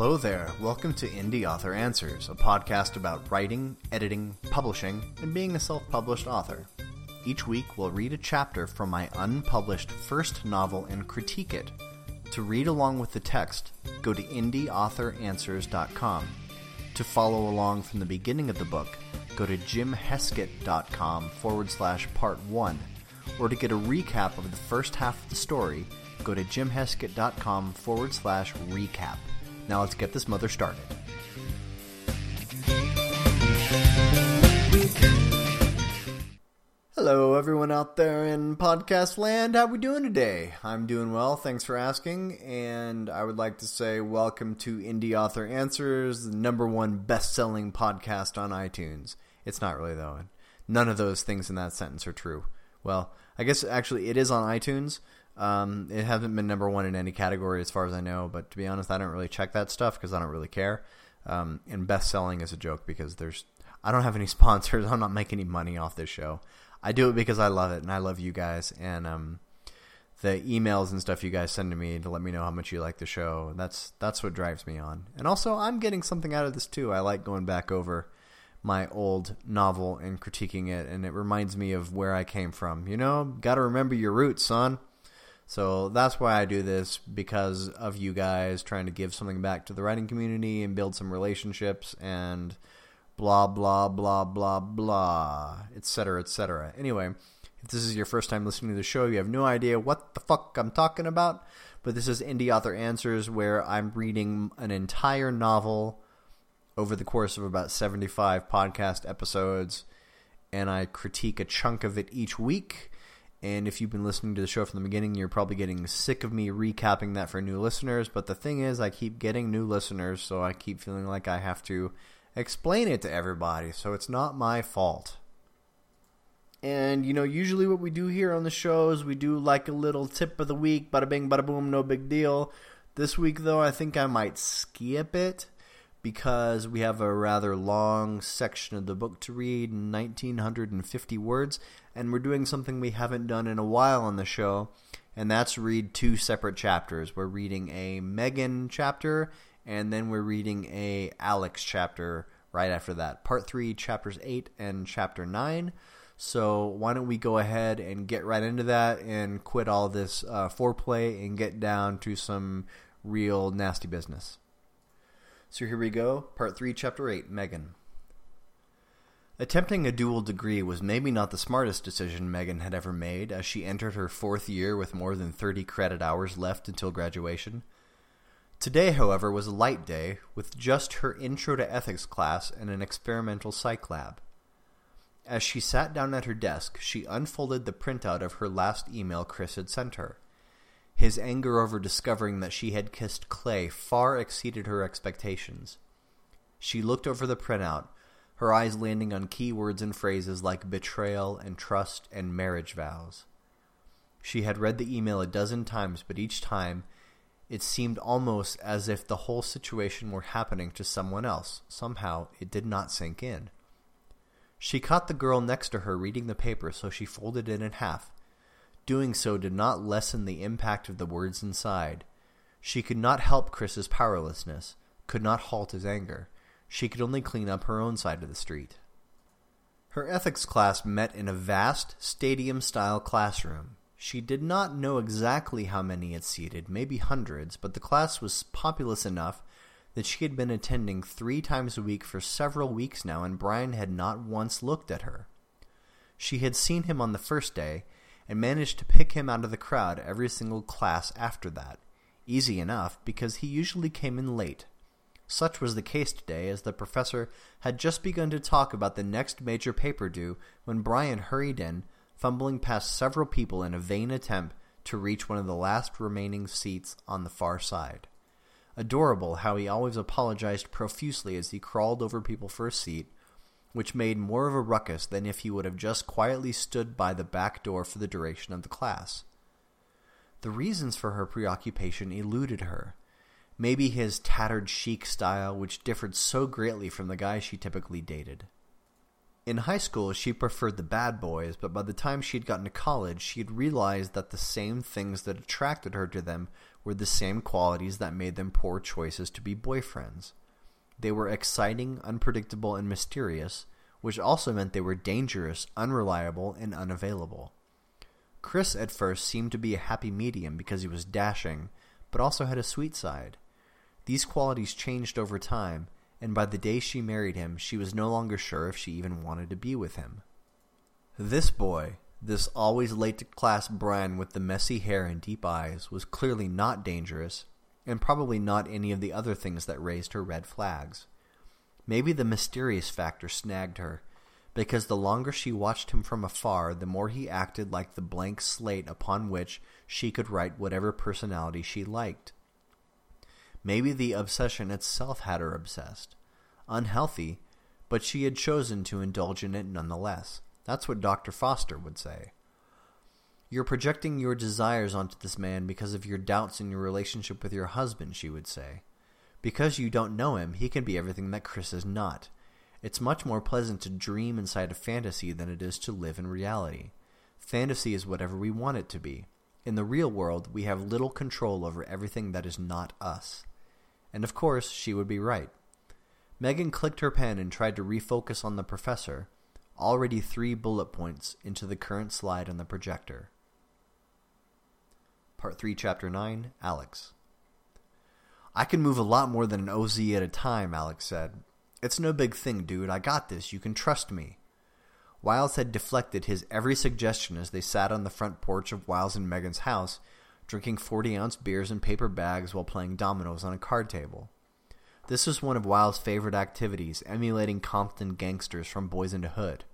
Hello there. Welcome to Indie Author Answers, a podcast about writing, editing, publishing, and being a self-published author. Each week we'll read a chapter from my unpublished first novel and critique it. To read along with the text, go to indieauthoranswers.com. To follow along from the beginning of the book, go to jimheskett.com forward slash part 1. Or to get a recap of the first half of the story, go to jimheskett.com forward slash recap. Now let's get this mother started. Hello, everyone out there in podcast land. How we doing today? I'm doing well. Thanks for asking. And I would like to say welcome to Indie Author Answers, the number one best-selling podcast on iTunes. It's not really, though. None of those things in that sentence are true. Well, I guess actually it is on iTunes, um, it hasn't been number one in any category as far as I know, but to be honest, I don't really check that stuff because I don't really care. Um, and best selling is a joke because there's I don't have any sponsors. I'm not making any money off this show. I do it because I love it and I love you guys and um, the emails and stuff you guys send to me to let me know how much you like the show. That's that's what drives me on. And also, I'm getting something out of this too. I like going back over my old novel and critiquing it, and it reminds me of where I came from. You know, got to remember your roots, son. So that's why I do this because of you guys trying to give something back to the writing community and build some relationships and blah blah blah blah blah, etc. etc. Anyway, if this is your first time listening to the show, you have no idea what the fuck I'm talking about. But this is Indie Author Answers, where I'm reading an entire novel over the course of about 75 podcast episodes, and I critique a chunk of it each week and if you've been listening to the show from the beginning, you're probably getting sick of me recapping that for new listeners. But the thing is, I keep getting new listeners, so I keep feeling like I have to explain it to everybody. So it's not my fault. And, you know, usually what we do here on the show is we do like a little tip of the week, bada bing, bada boom, no big deal. This week, though, I think I might skip it because we have a rather long section of the book to read, 1950 words, and we're doing something we haven't done in a while on the show, and that's read two separate chapters. We're reading a Megan chapter, and then we're reading a Alex chapter right after that. Part 3, chapters 8 and chapter 9. So why don't we go ahead and get right into that and quit all this uh, foreplay and get down to some real nasty business. So here we go, Part 3, Chapter 8, Megan. Attempting a dual degree was maybe not the smartest decision Megan had ever made as she entered her fourth year with more than 30 credit hours left until graduation. Today, however, was a light day with just her Intro to Ethics class and an experimental psych lab. As she sat down at her desk, she unfolded the printout of her last email Chris had sent her. His anger over discovering that she had kissed Clay far exceeded her expectations. She looked over the printout, her eyes landing on keywords and phrases like betrayal and trust and marriage vows. She had read the email a dozen times, but each time it seemed almost as if the whole situation were happening to someone else. Somehow it did not sink in. She caught the girl next to her reading the paper, so she folded it in half, Doing so did not lessen the impact of the words inside. She could not help Chris's powerlessness, could not halt his anger. She could only clean up her own side of the street. Her ethics class met in a vast, stadium-style classroom. She did not know exactly how many it seated, maybe hundreds, but the class was populous enough that she had been attending three times a week for several weeks now, and Brian had not once looked at her. She had seen him on the first day, and managed to pick him out of the crowd every single class after that. Easy enough, because he usually came in late. Such was the case today, as the professor had just begun to talk about the next major paper due when Brian hurried in, fumbling past several people in a vain attempt to reach one of the last remaining seats on the far side. Adorable how he always apologized profusely as he crawled over people for a seat, which made more of a ruckus than if he would have just quietly stood by the back door for the duration of the class. The reasons for her preoccupation eluded her. Maybe his tattered chic style, which differed so greatly from the guy she typically dated. In high school, she preferred the bad boys, but by the time she had gotten to college, she had realized that the same things that attracted her to them were the same qualities that made them poor choices to be boyfriends. They were exciting, unpredictable, and mysterious, which also meant they were dangerous, unreliable, and unavailable. Chris at first seemed to be a happy medium because he was dashing, but also had a sweet side. These qualities changed over time, and by the day she married him, she was no longer sure if she even wanted to be with him. This boy, this always late to class Brian with the messy hair and deep eyes, was clearly not dangerous, and probably not any of the other things that raised her red flags. Maybe the mysterious factor snagged her, because the longer she watched him from afar, the more he acted like the blank slate upon which she could write whatever personality she liked. Maybe the obsession itself had her obsessed. Unhealthy, but she had chosen to indulge in it nonetheless. That's what Dr. Foster would say. You're projecting your desires onto this man because of your doubts in your relationship with your husband, she would say. Because you don't know him, he can be everything that Chris is not. It's much more pleasant to dream inside a fantasy than it is to live in reality. Fantasy is whatever we want it to be. In the real world, we have little control over everything that is not us. And of course, she would be right. Megan clicked her pen and tried to refocus on the professor, already three bullet points into the current slide on the projector. Part 3, Chapter 9, Alex. I can move a lot more than an OZ at a time, Alex said. It's no big thing, dude. I got this. You can trust me. Wiles had deflected his every suggestion as they sat on the front porch of Wiles and Megan's house, drinking 40-ounce beers in paper bags while playing dominoes on a card table. This was one of Wiles' favorite activities, emulating Compton gangsters from Boys in the Hood.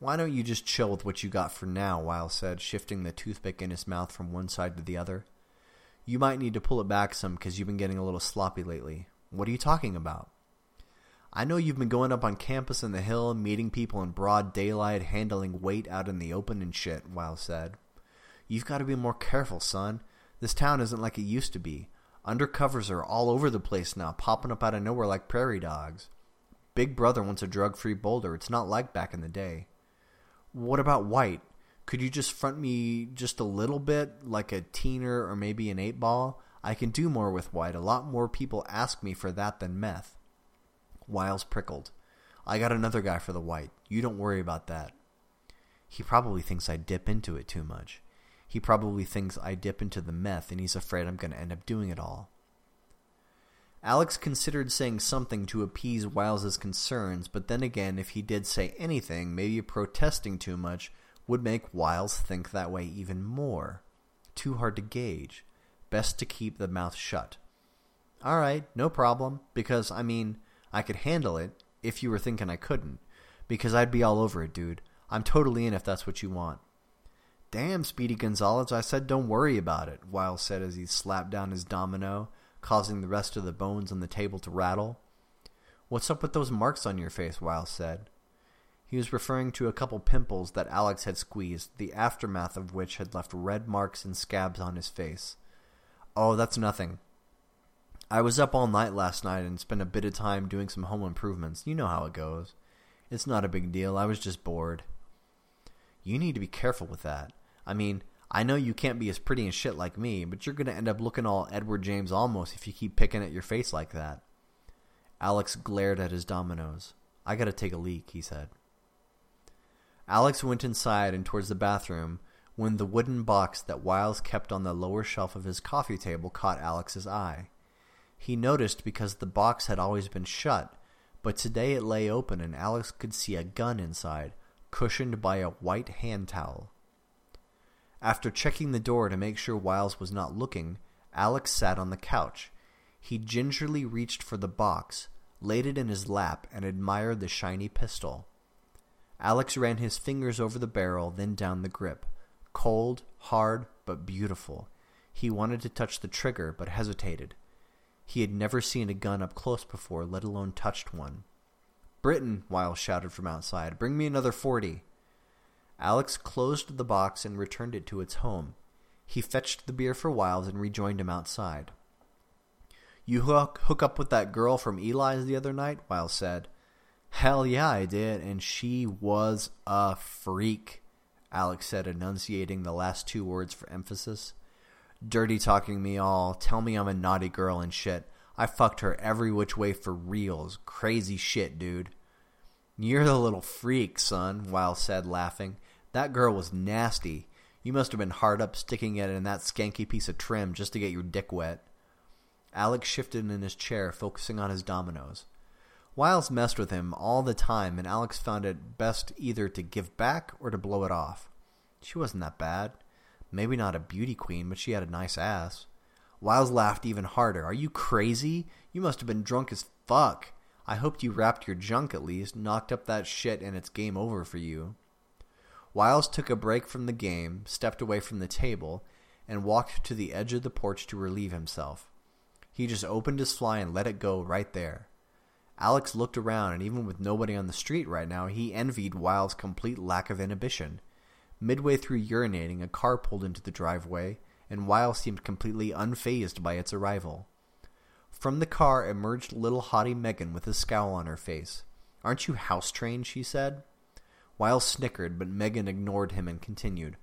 Why don't you just chill with what you got for now, Wiles said, shifting the toothpick in his mouth from one side to the other. You might need to pull it back some because you've been getting a little sloppy lately. What are you talking about? I know you've been going up on campus in the hill, meeting people in broad daylight, handling weight out in the open and shit, Wiles said. You've got to be more careful, son. This town isn't like it used to be. Undercovers are all over the place now, popping up out of nowhere like prairie dogs. Big Brother wants a drug-free Boulder. It's not like back in the day. What about White? Could you just front me just a little bit, like a teener or maybe an eight ball? I can do more with white. A lot more people ask me for that than meth. Wiles prickled. I got another guy for the white. You don't worry about that. He probably thinks I dip into it too much. He probably thinks I dip into the meth and he's afraid I'm going to end up doing it all. Alex considered saying something to appease Wiles's concerns, but then again, if he did say anything, maybe protesting too much, would make Wiles think that way even more. Too hard to gauge. Best to keep the mouth shut. Alright, no problem, because, I mean, I could handle it if you were thinking I couldn't, because I'd be all over it, dude. I'm totally in if that's what you want. Damn, Speedy Gonzales, I said don't worry about it, Wiles said as he slapped down his domino, causing the rest of the bones on the table to rattle. What's up with those marks on your face, Wiles said. He was referring to a couple pimples that Alex had squeezed, the aftermath of which had left red marks and scabs on his face. Oh, that's nothing. I was up all night last night and spent a bit of time doing some home improvements. You know how it goes. It's not a big deal. I was just bored. You need to be careful with that. I mean, I know you can't be as pretty and shit like me, but you're going to end up looking all Edward James Olmos if you keep picking at your face like that. Alex glared at his dominoes. I gotta take a leak, he said. Alex went inside and towards the bathroom when the wooden box that Wiles kept on the lower shelf of his coffee table caught Alex's eye. He noticed because the box had always been shut, but today it lay open and Alex could see a gun inside, cushioned by a white hand towel. After checking the door to make sure Wiles was not looking, Alex sat on the couch. He gingerly reached for the box, laid it in his lap, and admired the shiny pistol. Alex ran his fingers over the barrel, then down the grip. Cold, hard, but beautiful. He wanted to touch the trigger, but hesitated. He had never seen a gun up close before, let alone touched one. Britain, Wiles shouted from outside, bring me another forty. Alex closed the box and returned it to its home. He fetched the beer for Wiles and rejoined him outside. You hook, hook up with that girl from Eli's the other night? Wiles said. Hell yeah, I did, and she was a freak, Alex said, enunciating the last two words for emphasis. Dirty talking me all, tell me I'm a naughty girl and shit. I fucked her every which way for reals. Crazy shit, dude. You're the little freak, son, Wiles said, laughing. That girl was nasty. You must have been hard up sticking it in that skanky piece of trim just to get your dick wet. Alex shifted in his chair, focusing on his dominoes. Wiles messed with him all the time, and Alex found it best either to give back or to blow it off. She wasn't that bad. Maybe not a beauty queen, but she had a nice ass. Wiles laughed even harder. Are you crazy? You must have been drunk as fuck. I hoped you wrapped your junk at least, knocked up that shit, and it's game over for you. Wiles took a break from the game, stepped away from the table, and walked to the edge of the porch to relieve himself. He just opened his fly and let it go right there. Alex looked around, and even with nobody on the street right now, he envied Wiles' complete lack of inhibition. Midway through urinating, a car pulled into the driveway, and Wiles seemed completely unfazed by its arrival. From the car emerged little haughty Megan with a scowl on her face. Aren't you house-trained, she said. Wiles snickered, but Megan ignored him and continued.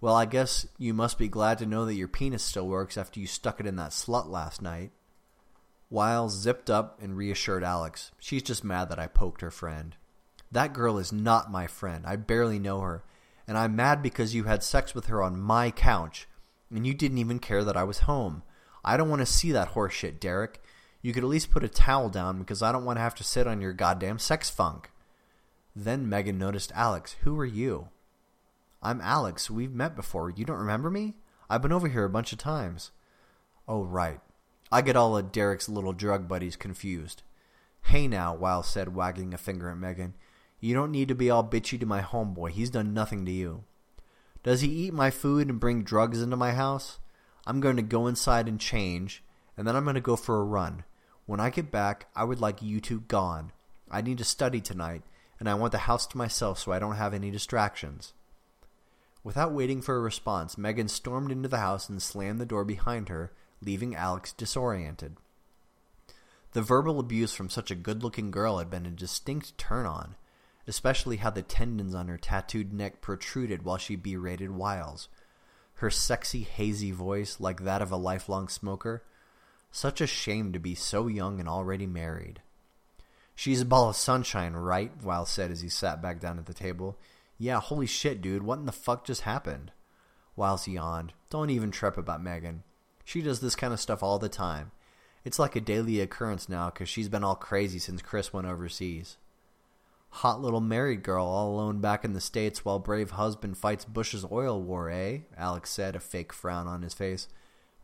Well, I guess you must be glad to know that your penis still works after you stuck it in that slut last night. Wiles zipped up and reassured Alex. She's just mad that I poked her friend. That girl is not my friend. I barely know her. And I'm mad because you had sex with her on my couch, and you didn't even care that I was home. I don't want to see that horseshit, Derek. You could at least put a towel down because I don't want to have to sit on your goddamn sex funk. Then Megan noticed Alex. Who are you? I'm Alex. We've met before. You don't remember me? I've been over here a bunch of times. Oh, right. I get all of Derek's little drug buddies confused. Hey now, Wiles said, wagging a finger at Megan. You don't need to be all bitchy to my homeboy. He's done nothing to you. Does he eat my food and bring drugs into my house? I'm going to go inside and change, and then I'm going to go for a run. When I get back, I would like you two gone. I need to study tonight, and I want the house to myself so I don't have any distractions. Without waiting for a response, Megan stormed into the house and slammed the door behind her, leaving Alex disoriented. The verbal abuse from such a good-looking girl had been a distinct turn-on, especially how the tendons on her tattooed neck protruded while she berated Wiles. Her sexy, hazy voice, like that of a lifelong smoker. Such a shame to be so young and already married. She's a ball of sunshine, right? Wiles said as he sat back down at the table. Yeah, holy shit, dude. What in the fuck just happened? Wiles yawned. Don't even trip about Megan. She does this kind of stuff all the time. It's like a daily occurrence now because she's been all crazy since Chris went overseas. Hot little married girl all alone back in the States while brave husband fights Bush's oil war, eh? Alex said, a fake frown on his face.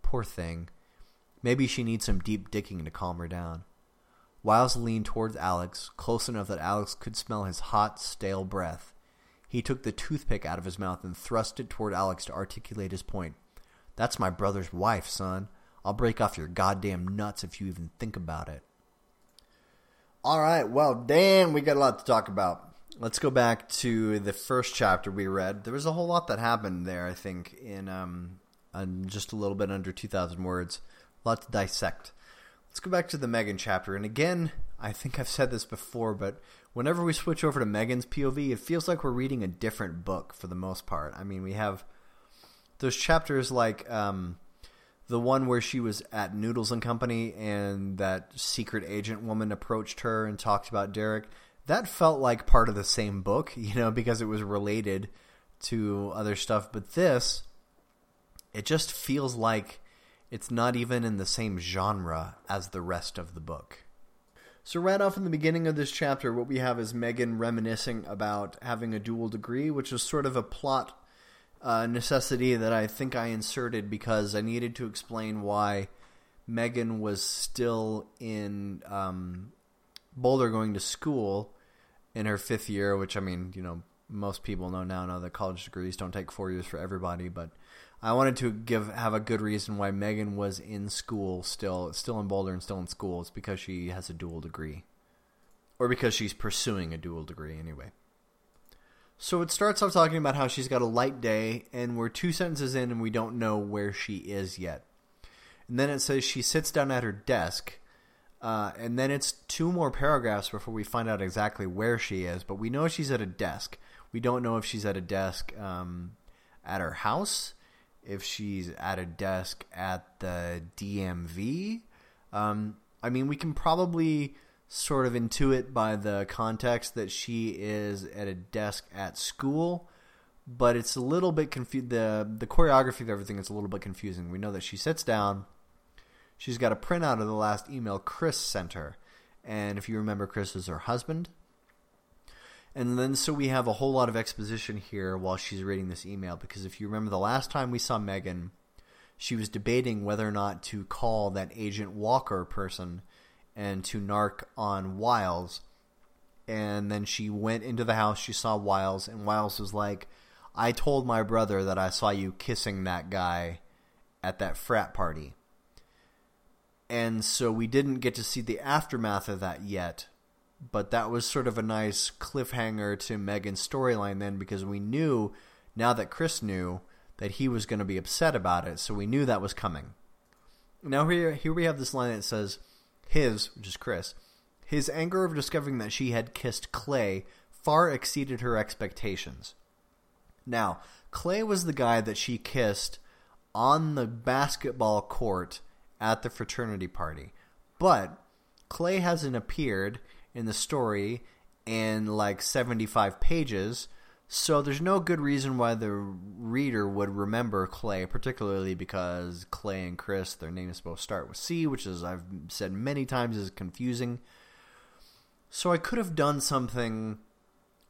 Poor thing. Maybe she needs some deep dicking to calm her down. Wiles leaned towards Alex, close enough that Alex could smell his hot, stale breath. He took the toothpick out of his mouth and thrust it toward Alex to articulate his point. That's my brother's wife, son. I'll break off your goddamn nuts if you even think about it. All right, well, damn, we got a lot to talk about. Let's go back to the first chapter we read. There was a whole lot that happened there, I think, in um, just a little bit under 2,000 words. A lot to dissect. Let's go back to the Megan chapter. And again, I think I've said this before, but whenever we switch over to Megan's POV, it feels like we're reading a different book for the most part. I mean, we have those chapters like um, the one where she was at Noodles and Company and that secret agent woman approached her and talked about Derek. That felt like part of the same book, you know, because it was related to other stuff. But this, it just feels like it's not even in the same genre as the rest of the book. So right off in the beginning of this chapter, what we have is Megan reminiscing about having a dual degree, which is sort of a plot uh, necessity that I think I inserted because I needed to explain why Megan was still in um, Boulder going to school in her fifth year, which I mean, you know, most people know now know that college degrees don't take four years for everybody, but I wanted to give have a good reason why Megan was in school still still in Boulder and still in school. It's because she has a dual degree. Or because she's pursuing a dual degree anyway. So it starts off talking about how she's got a light day, and we're two sentences in and we don't know where she is yet. And then it says she sits down at her desk, Uh, and then it's two more paragraphs before we find out exactly where she is. But we know she's at a desk. We don't know if she's at a desk um, at her house, if she's at a desk at the DMV. Um, I mean, we can probably sort of intuit by the context that she is at a desk at school, but it's a little bit confused. The the choreography of everything is a little bit confusing. We know that she sits down she's got a printout of the last email Chris sent her. And if you remember, Chris is her husband. And then so we have a whole lot of exposition here while she's reading this email. Because if you remember the last time we saw Megan, she was debating whether or not to call that Agent Walker person and to narc on Wiles. And then she went into the house, she saw Wiles, and Wiles was like, I told my brother that I saw you kissing that guy at that frat party and so we didn't get to see the aftermath of that yet. But that was sort of a nice cliffhanger to Megan's storyline then because we knew, now that Chris knew, that he was going to be upset about it. So we knew that was coming. Now here, here we have this line that says, his, which is Chris, his anger of discovering that she had kissed Clay far exceeded her expectations. Now, Clay was the guy that she kissed on the basketball court at the fraternity party. But Clay hasn't appeared in the story in like 75 pages, so there's no good reason why the reader would remember Clay, particularly because Clay and Chris, their names both start with C, which is I've said many times is confusing. So I could have done something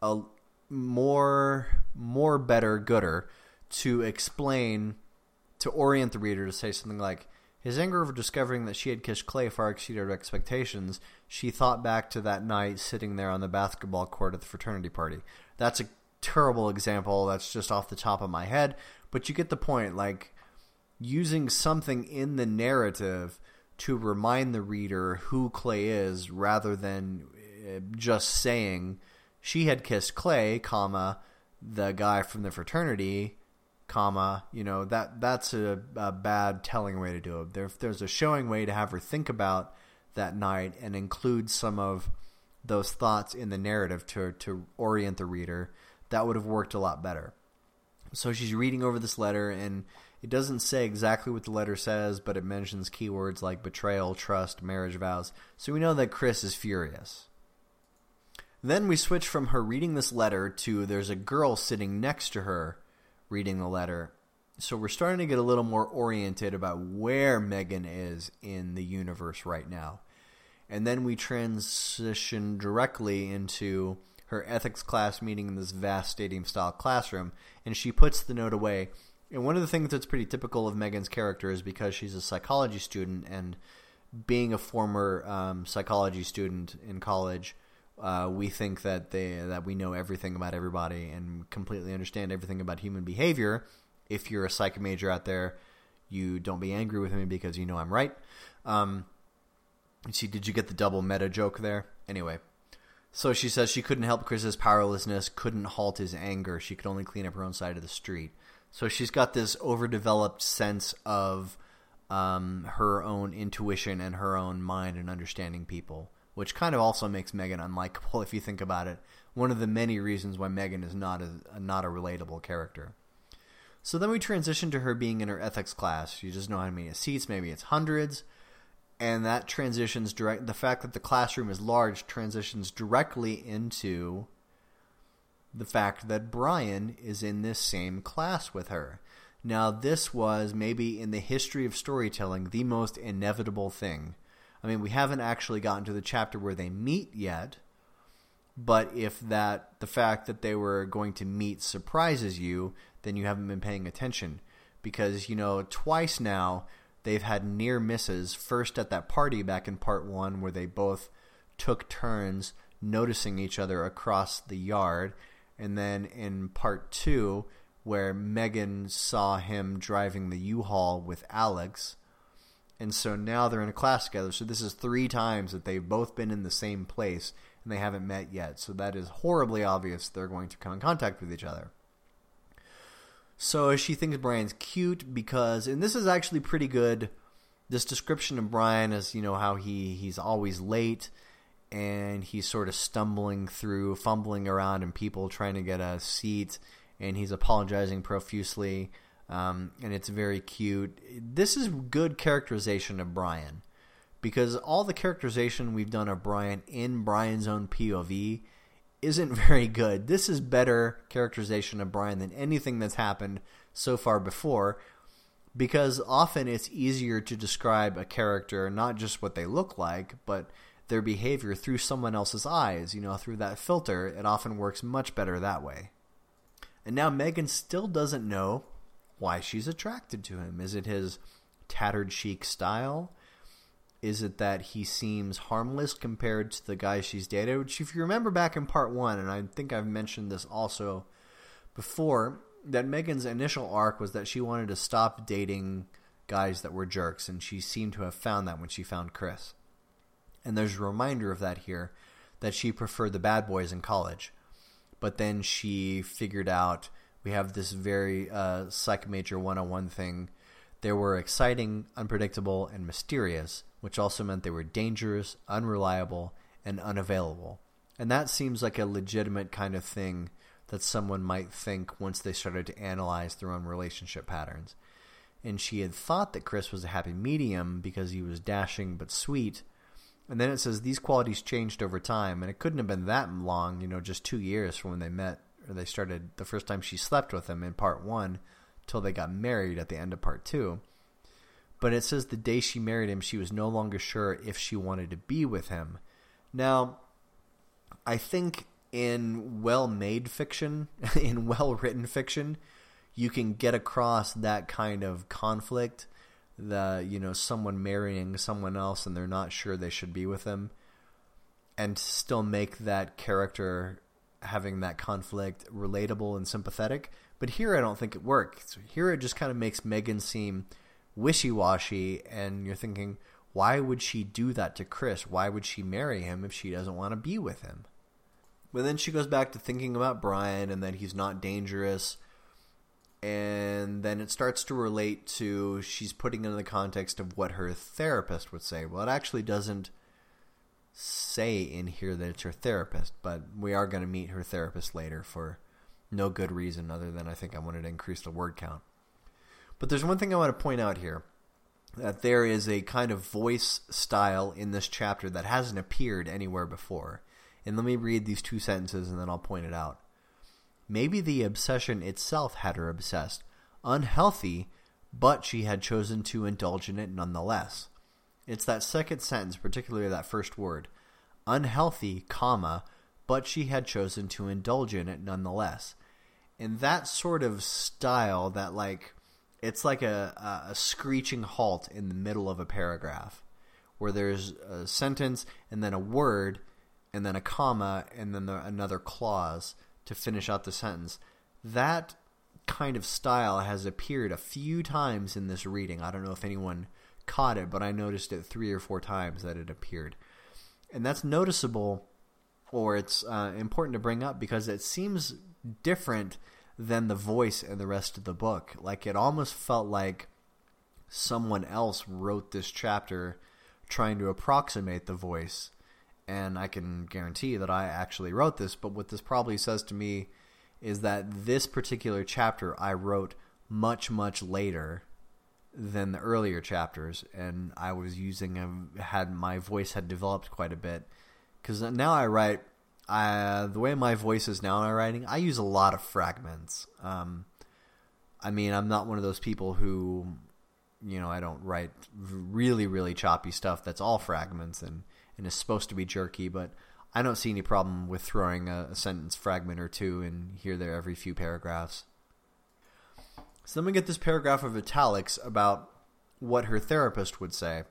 a more more better gooder to explain to orient the reader to say something like his anger over discovering that she had kissed Clay far exceeded her expectations. She thought back to that night sitting there on the basketball court at the fraternity party. That's a terrible example. That's just off the top of my head. But you get the point. Like, using something in the narrative to remind the reader who Clay is rather than uh, just saying she had kissed Clay, comma, the guy from the fraternity, comma, you know, that that's a, a bad telling way to do it. There, there's a showing way to have her think about that night and include some of those thoughts in the narrative to to orient the reader, that would have worked a lot better. So she's reading over this letter and it doesn't say exactly what the letter says, but it mentions keywords like betrayal, trust, marriage vows. So we know that Chris is furious. Then we switch from her reading this letter to there's a girl sitting next to her reading the letter. So we're starting to get a little more oriented about where Megan is in the universe right now. And then we transition directly into her ethics class meeting in this vast stadium-style classroom, and she puts the note away. And one of the things that's pretty typical of Megan's character is because she's a psychology student and being a former um, psychology student in college – uh, we think that they that we know everything about everybody and completely understand everything about human behavior. If you're a psych major out there, you don't be angry with me because you know I'm right. Um, see, did you get the double meta joke there? Anyway, so she says she couldn't help Chris's powerlessness, couldn't halt his anger. She could only clean up her own side of the street. So she's got this overdeveloped sense of um, her own intuition and her own mind and understanding people which kind of also makes Megan unlikable if you think about it. One of the many reasons why Megan is not a not a relatable character. So then we transition to her being in her ethics class. You just know how many seats, maybe it's hundreds, and that transitions direct. The fact that the classroom is large transitions directly into the fact that Brian is in this same class with her. Now, this was maybe in the history of storytelling the most inevitable thing I mean, we haven't actually gotten to the chapter where they meet yet, but if that the fact that they were going to meet surprises you, then you haven't been paying attention. Because, you know, twice now they've had near misses. First at that party back in part one where they both took turns noticing each other across the yard. And then in part two where Megan saw him driving the U-Haul with Alex and so now they're in a class together. So this is three times that they've both been in the same place and they haven't met yet. So that is horribly obvious they're going to come in contact with each other. So she thinks Brian's cute because, and this is actually pretty good this description of Brian is, you know, how he, he's always late and he's sort of stumbling through, fumbling around and people trying to get a seat and he's apologizing profusely um, and it's very cute. This is good characterization of Brian because all the characterization we've done of Brian in Brian's own POV isn't very good. This is better characterization of Brian than anything that's happened so far before because often it's easier to describe a character not just what they look like, but their behavior through someone else's eyes, you know, through that filter. It often works much better that way. And now Megan still doesn't know why she's attracted to him. Is it his tattered chic style? Is it that he seems harmless compared to the guys she's dated? Which, if you remember back in part one, and I think I've mentioned this also before, that Megan's initial arc was that she wanted to stop dating guys that were jerks, and she seemed to have found that when she found Chris. And there's a reminder of that here, that she preferred the bad boys in college. But then she figured out we have this very uh, Psych Major 101 thing. They were exciting, unpredictable, and mysterious, which also meant they were dangerous, unreliable, and unavailable. And that seems like a legitimate kind of thing that someone might think once they started to analyze their own relationship patterns. And she had thought that Chris was a happy medium because he was dashing but sweet. And then it says these qualities changed over time, and it couldn't have been that long, you know, just two years from when they met, or they started the first time she slept with him in part one till they got married at the end of part two. But it says the day she married him, she was no longer sure if she wanted to be with him. Now, I think in well-made fiction, in well-written fiction, you can get across that kind of conflict, the you know someone marrying someone else and they're not sure they should be with them, and still make that character having that conflict relatable and sympathetic. But here I don't think it works. Here it just kind of makes Megan seem wishy-washy, and you're thinking, why would she do that to Chris? Why would she marry him if she doesn't want to be with him? But then she goes back to thinking about Brian and that he's not dangerous. And then it starts to relate to she's putting it in the context of what her therapist would say. Well, it actually doesn't say in here that it's her therapist, but we are going to meet her therapist later for no good reason other than I think I wanted to increase the word count. But there's one thing I want to point out here, that there is a kind of voice style in this chapter that hasn't appeared anywhere before. And let me read these two sentences and then I'll point it out. Maybe the obsession itself had her obsessed. Unhealthy, but she had chosen to indulge in it nonetheless. It's that second sentence, particularly that first word. Unhealthy, comma, but she had chosen to indulge in it nonetheless. And that sort of style, that like, it's like a, a, screeching halt in the middle of a paragraph where there's a sentence and then a word and then a comma, and then the, another clause to finish out the sentence. That kind of style has appeared a few times in this reading. I don't know if anyone caught it, but I noticed it three or four times that it appeared. And that's noticeable, or it's uh, important to bring up because it seems different than the voice in the rest of the book. Like, it almost felt like someone else wrote this chapter trying to approximate the voice and I can guarantee that I actually wrote this, but what this probably says to me is that this particular chapter I wrote much, much later than the earlier chapters, and I was using, a, had my voice had developed quite a bit, because now I write, I, the way my voice is now in my writing, I use a lot of fragments. Um, I mean, I'm not one of those people who, you know, I don't write really, really choppy stuff that's all fragments, and and is supposed to be jerky, but I don't see any problem with throwing a, a sentence fragment or two in here there every few paragraphs. So then we get this paragraph of italics about what her therapist would say,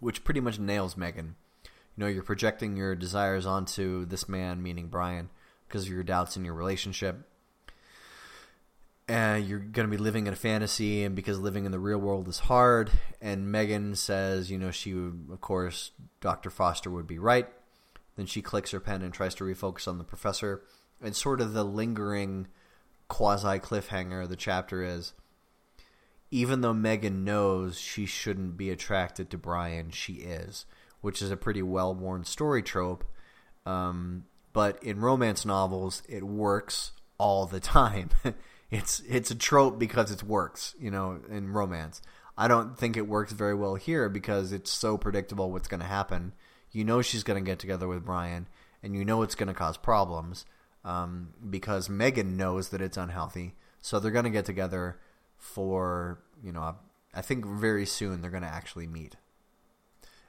which pretty much nails Megan. You know, you're projecting your desires onto this man, meaning Brian, because of your doubts in your relationship and you're going to be living in a fantasy and because living in the real world is hard and Megan says you know she of course Dr. Foster would be right then she clicks her pen and tries to refocus on the professor and sort of the lingering quasi cliffhanger the chapter is even though Megan knows she shouldn't be attracted to Brian, she is, which is a pretty well-worn story trope. Um, but in romance novels, it works all the time. it's it's a trope because it works, you know, in romance. I don't think it works very well here because it's so predictable what's going to happen. You know she's going to get together with Brian, and you know it's going to cause problems um, because Megan knows that it's unhealthy. So they're going to get together for, you know, I think very soon they're going to actually meet.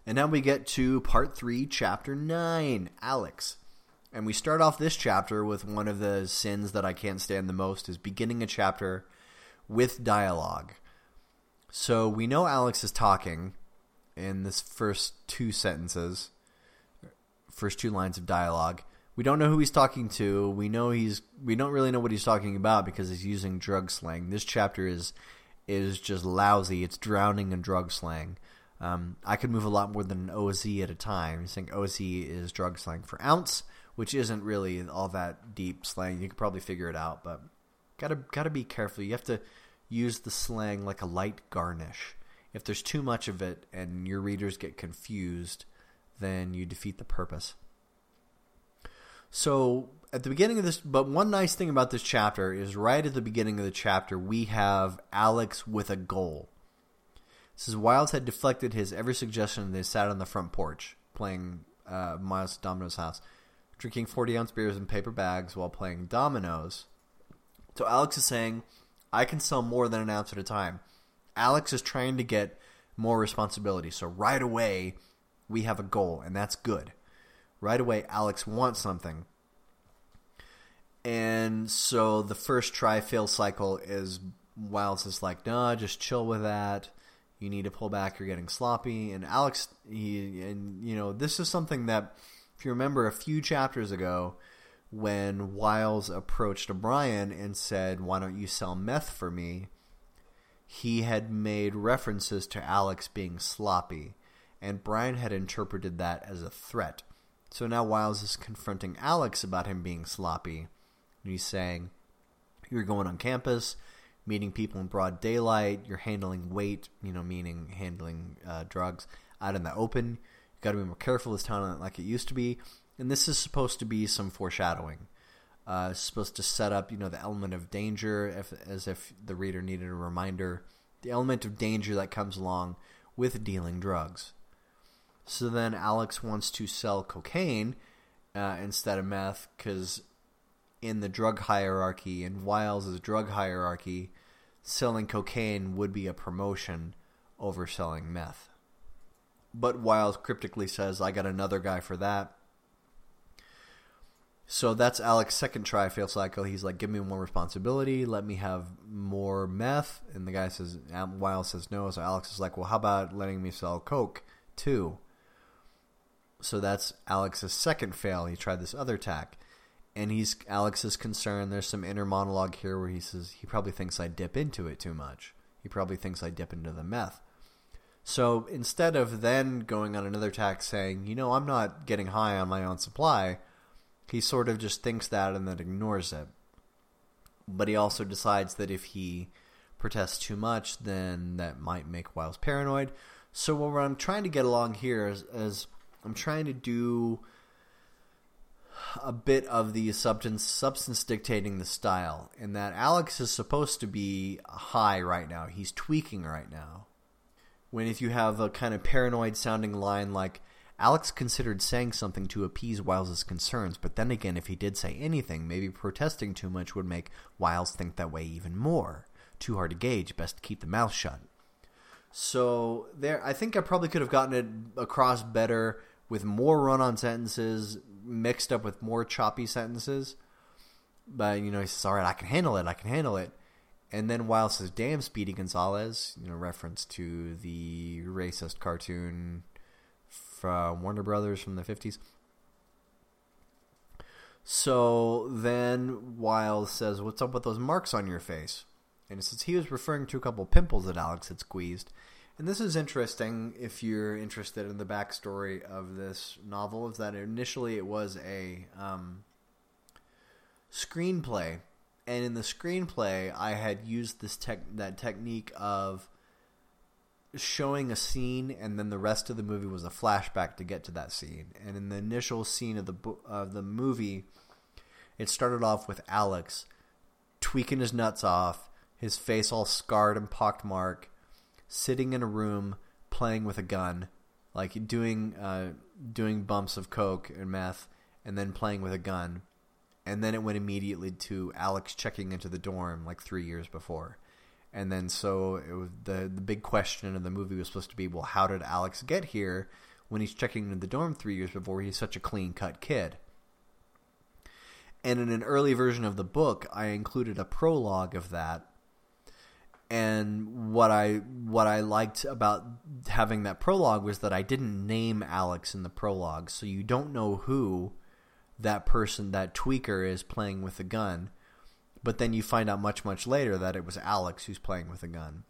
And now we get to part 3, chapter 9, Alex. And we start off this chapter with one of the sins that I can't stand the most is beginning a chapter with dialogue. So we know Alex is talking in this first two sentences, first two lines of dialogue. We don't know who he's talking to. We know he's we don't really know what he's talking about because he's using drug slang. This chapter is is just lousy. It's drowning in drug slang. Um, I could move a lot more than an OZ at a time. Think OZ is drug slang for ounce, which isn't really all that deep slang. You could probably figure it out, but gotta gotta be careful. You have to use the slang like a light garnish. If there's too much of it and your readers get confused, then you defeat the purpose. So at the beginning of this, but one nice thing about this chapter is right at the beginning of the chapter, we have Alex with a goal. This is Wiles had deflected his every suggestion they sat on the front porch playing uh, Miles Domino's house, drinking 40 ounce beers in paper bags while playing dominoes. So Alex is saying, I can sell more than an ounce at a time. Alex is trying to get more responsibility. So right away, we have a goal, and that's good right away Alex wants something. And so the first try fail cycle is Wiles is like, nah, just chill with that. You need to pull back. You're getting sloppy. And Alex, he, and you know, this is something that, if you remember a few chapters ago, when Wiles approached Brian and said, why don't you sell meth for me? He had made references to Alex being sloppy. And Brian had interpreted that as a threat. So now Wiles is confronting Alex about him being sloppy. And he's saying, you're going on campus, meeting people in broad daylight, you're handling weight, you know, meaning handling uh, drugs out in the open. You've got to be more careful. This town not like it used to be. And this is supposed to be some foreshadowing. Uh, supposed to set up, you know, the element of danger if, as if the reader needed a reminder. The element of danger that comes along with dealing drugs. So then Alex wants to sell cocaine uh, instead of meth because in the drug hierarchy, in Wiles' drug hierarchy, selling cocaine would be a promotion over selling meth. But Wiles cryptically says, I got another guy for that. So that's Alex's second try fail cycle. He's like, give me more responsibility. Let me have more meth. And the guy says, Wiles says no. So Alex is like, well, how about letting me sell coke too? So that's Alex's second fail. He tried this other tack. And he's Alex is concerned. There's some inner monologue here where he says he probably thinks I dip into it too much. He probably thinks I dip into the meth. So instead of then going on another tack saying, you know, I'm not getting high on my own supply, he sort of just thinks that and then ignores it. But he also decides that if he protests too much, then that might make Wiles paranoid. So what I'm trying to get along here is, is I'm trying to do a bit of the substance substance dictating the style and that Alex is supposed to be high right now. He's tweaking right now. When if you have a kind of paranoid sounding line like Alex considered saying something to appease Wiles' concerns, but then again, if he did say anything, maybe protesting too much would make Wiles think that way even more. Too hard to gauge, best to keep the mouth shut. So there, I think I probably could have gotten it across better with more run-on sentences mixed up with more choppy sentences. But, you know, he says, all right, I can handle it, I can handle it. And then Wiles says, damn, Speedy Gonzales, you know, reference to the racist cartoon from Warner Brothers from the 50s. So then Wiles says, what's up with those marks on your face? And it says he was referring to a couple pimples that Alex had squeezed. And this is interesting if you're interested in the backstory of this novel, is that initially it was a um, screenplay And in the screenplay, I had used this tech that technique of showing a scene and then the rest of the movie was a flashback to get to that scene. And in the initial scene of the of the movie, it started off with Alex tweaking his nuts off, his face all scarred and pockmarked, sitting in a room playing with a gun, like doing uh, doing bumps of coke and meth, and then playing with a gun. And then it went immediately to Alex checking into the dorm like three years before and then so it was the the big question of the movie was supposed to be, well, how did Alex get here when he's checking into the dorm three years before? He's such a clean cut kid. And in an early version of the book, I included a prologue of that. And what I what I liked about having that prologue was that I didn't name Alex in the prologue, so you don't know who that person, that tweaker, is playing with a gun but then you find out much, much later that it was Alex who's playing with a gun.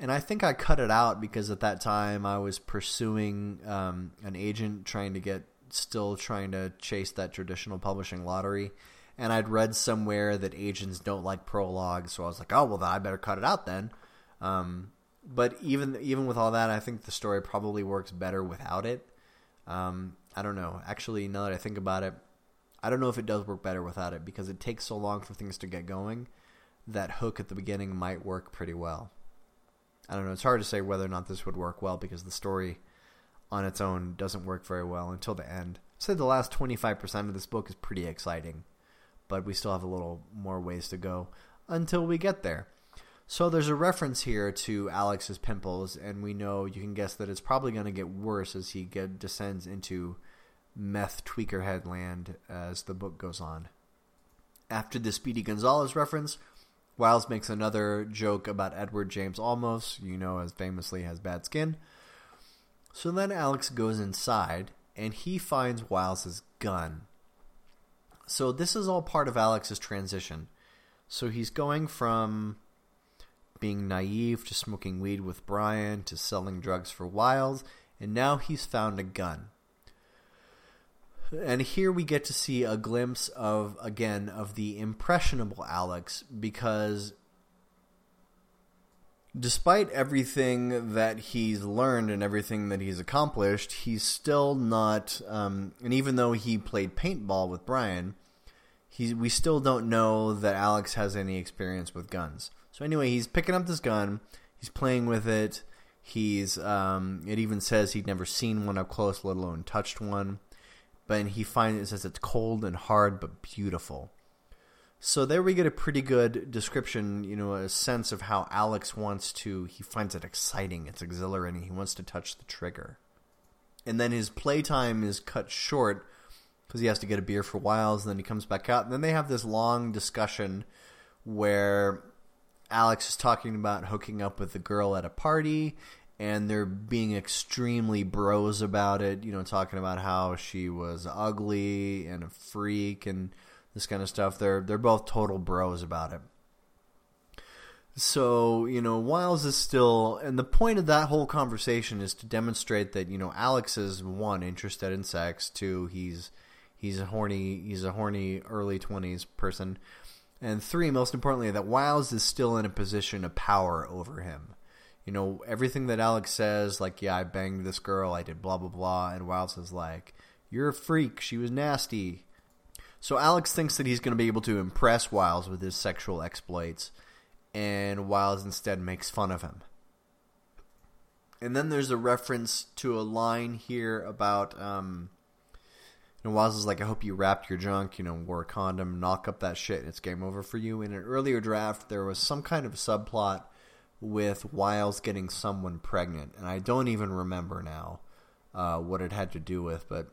And I think I cut it out because at that time I was pursuing um, an agent trying to get, still trying to chase that traditional publishing lottery. And I'd read somewhere that agents don't like prologues, so I was like, oh, well, I better cut it out then. Um, but even even with all that, I think the story probably works better without it. Um, I don't know. Actually, now that I think about it, I don't know if it does work better without it because it takes so long for things to get going. That hook at the beginning might work pretty well. I don't know. It's hard to say whether or not this would work well because the story on its own doesn't work very well until the end. I'd say the last 25% of this book is pretty exciting, but we still have a little more ways to go until we get there. So there's a reference here to Alex's pimples, and we know you can guess that it's probably going to get worse as he get, descends into meth tweaker headland as the book goes on. After the Speedy Gonzales reference, Wiles makes another joke about Edward James Olmos, you know as famously has bad skin. So then Alex goes inside, and he finds Wiles' gun. So this is all part of Alex's transition. So he's going from being naive to smoking weed with Brian to selling drugs for Wiles, and now he's found a gun. And here we get to see a glimpse of, again, of the impressionable Alex because despite everything that he's learned and everything that he's accomplished, he's still not, um, and even though he played paintball with Brian, he, we still don't know that Alex has any experience with guns. So anyway, he's picking up this gun, he's playing with it, he's, um, it even says he'd never seen one up close, let alone touched one but he finds it says it's cold and hard but beautiful. So there we get a pretty good description, you know, a sense of how Alex wants to, he finds it exciting, it's exhilarating, he wants to touch the trigger. And then his playtime is cut short because he has to get a beer for Wiles, and then he comes back out, and then they have this long discussion where Alex is talking about hooking up with the girl at a party, and they're being extremely bros about it, you know, talking about how she was ugly and a freak and this kind of stuff. They're they're both total bros about it. So, you know, Wiles is still and the point of that whole conversation is to demonstrate that, you know, Alex is one interested in sex, two he's he's a horny he's a horny early 20s person, and three most importantly that Wiles is still in a position of power over him you know, everything that Alex says, like, yeah, I banged this girl, I did blah, blah, blah, and Wiles is like, you're a freak, she was nasty. So Alex thinks that he's going to be able to impress Wiles with his sexual exploits, and Wiles instead makes fun of him. And then there's a reference to a line here about, um, you know, Wiles is like, I hope you wrapped your junk, you know, wore a condom, knock up that shit, and it's game over for you. In an earlier draft, there was some kind of subplot with Wiles getting someone pregnant, and I don't even remember now uh, what it had to do with, but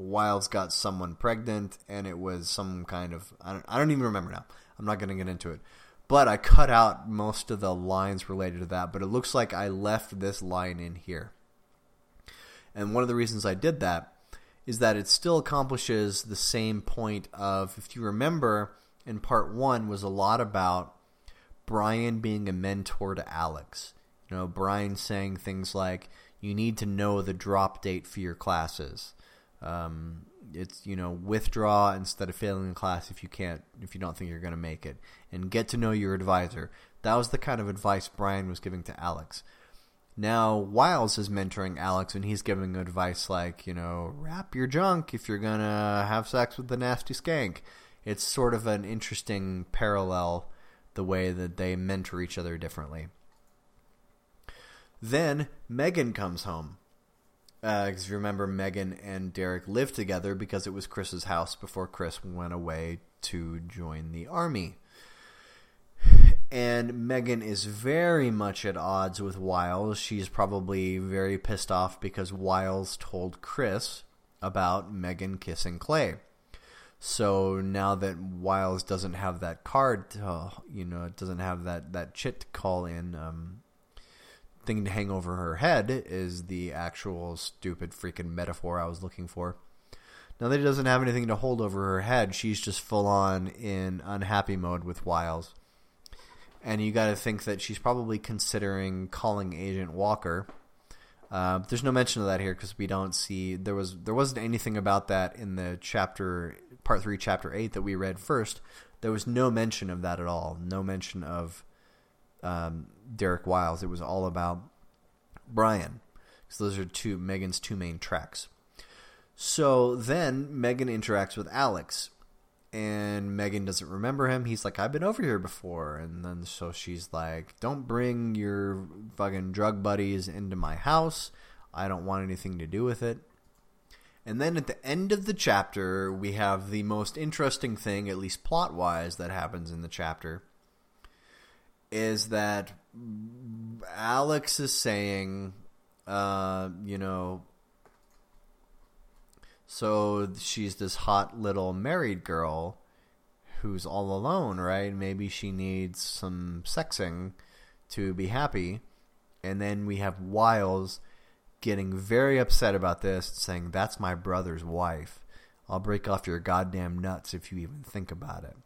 Wiles got someone pregnant, and it was some kind of I don't, I don't even remember now. I'm not going to get into it, but I cut out most of the lines related to that. But it looks like I left this line in here, and one of the reasons I did that is that it still accomplishes the same point of if you remember in part one was a lot about Brian being a mentor to Alex. You know, Brian saying things like, you need to know the drop date for your classes. Um, it's you know withdraw instead of failing the class if you can't if you don't think you're going to make it. And get to know your advisor. That was the kind of advice brian was giving to alex. Now wiles is mentoring alex and he's giving advice like you know wrap your junk if you're going to have sex with the nasty skank. It's sort of an interesting parallel the way that they mentor each other differently. Then megan comes home because uh, you remember Megan and Derek lived together because it was Chris's house before Chris went away to join the army. And Megan is very much at odds with Wiles. She's probably very pissed off because Wiles told Chris about Megan kissing Clay. So now that Wiles doesn't have that card, to, you know, doesn't have that, that chit to call in um, thing to hang over her head is the actual stupid freaking metaphor I was looking for. Now that it doesn't have anything to hold over her head, she's just full on in unhappy mode with Wiles. And you got to think that she's probably considering calling Agent Walker. Uh, there's no mention of that here because we don't see there was there wasn't anything about that in the chapter part three, chapter eight that we read first. There was no mention of that at all. No mention of um, Derek Wiles. It was all about Brian. So those are two Megan's two main tracks. So then Megan interacts with Alex, and Megan doesn't remember him. He's like, "I've been over here before," and then so she's like, "Don't bring your fucking drug buddies into my house. I don't want anything to do with it." And then at the end of the chapter, we have the most interesting thing, at least plot-wise, that happens in the chapter is that Alex is saying, uh, you know, so she's this hot little married girl who's all alone, right? Maybe she needs some sexing to be happy. And then we have Wiles getting very upset about this, saying, that's my brother's wife. I'll break off your goddamn nuts if you even think about it.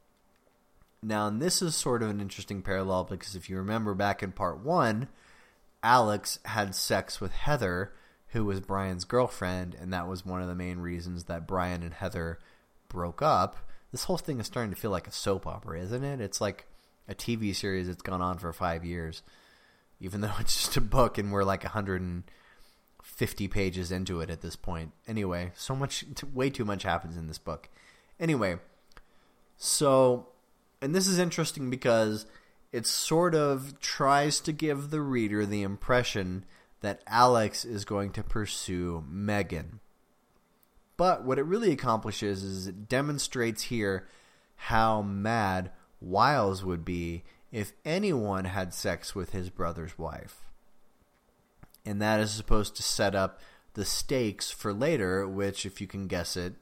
Now, and this is sort of an interesting parallel because if you remember back in part one, Alex had sex with Heather, who was Brian's girlfriend, and that was one of the main reasons that Brian and Heather broke up. This whole thing is starting to feel like a soap opera, isn't it? It's like a TV series that's gone on for five years, even though it's just a book and we're like 150 pages into it at this point. Anyway, so much, way too much happens in this book. Anyway, so and this is interesting because it sort of tries to give the reader the impression that Alex is going to pursue Megan. But what it really accomplishes is it demonstrates here how mad Wiles would be if anyone had sex with his brother's wife. And that is supposed to set up the stakes for later, which, if you can guess it,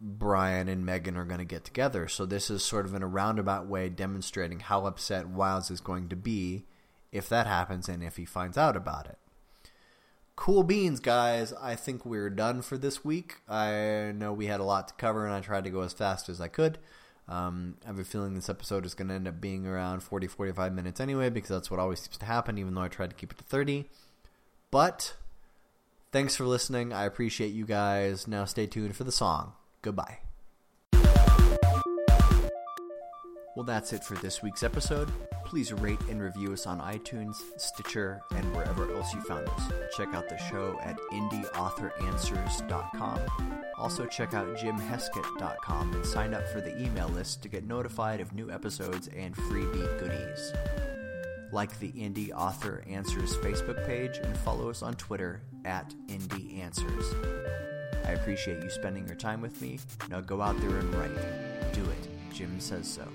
Brian and Megan are going to get together. So this is sort of in a roundabout way demonstrating how upset Wiles is going to be if that happens and if he finds out about it. Cool beans, guys. I think we're done for this week. I know we had a lot to cover and I tried to go as fast as I could. Um, I have a feeling this episode is going to end up being around 40-45 minutes anyway because that's what always seems to happen even though I tried to keep it to 30. But thanks for listening. I appreciate you guys. Now stay tuned for the song. Goodbye. Well, that's it for this week's episode. Please rate and review us on iTunes, Stitcher, and wherever else you found us. Check out the show at indieauthoranswers.com. Also, check out jimheskett.com and sign up for the email list to get notified of new episodes and freebie goodies. Like the Indie Author Answers Facebook page and follow us on Twitter at indieanswers. I appreciate you spending your time with me. Now go out there and write. Do it. Jim says so.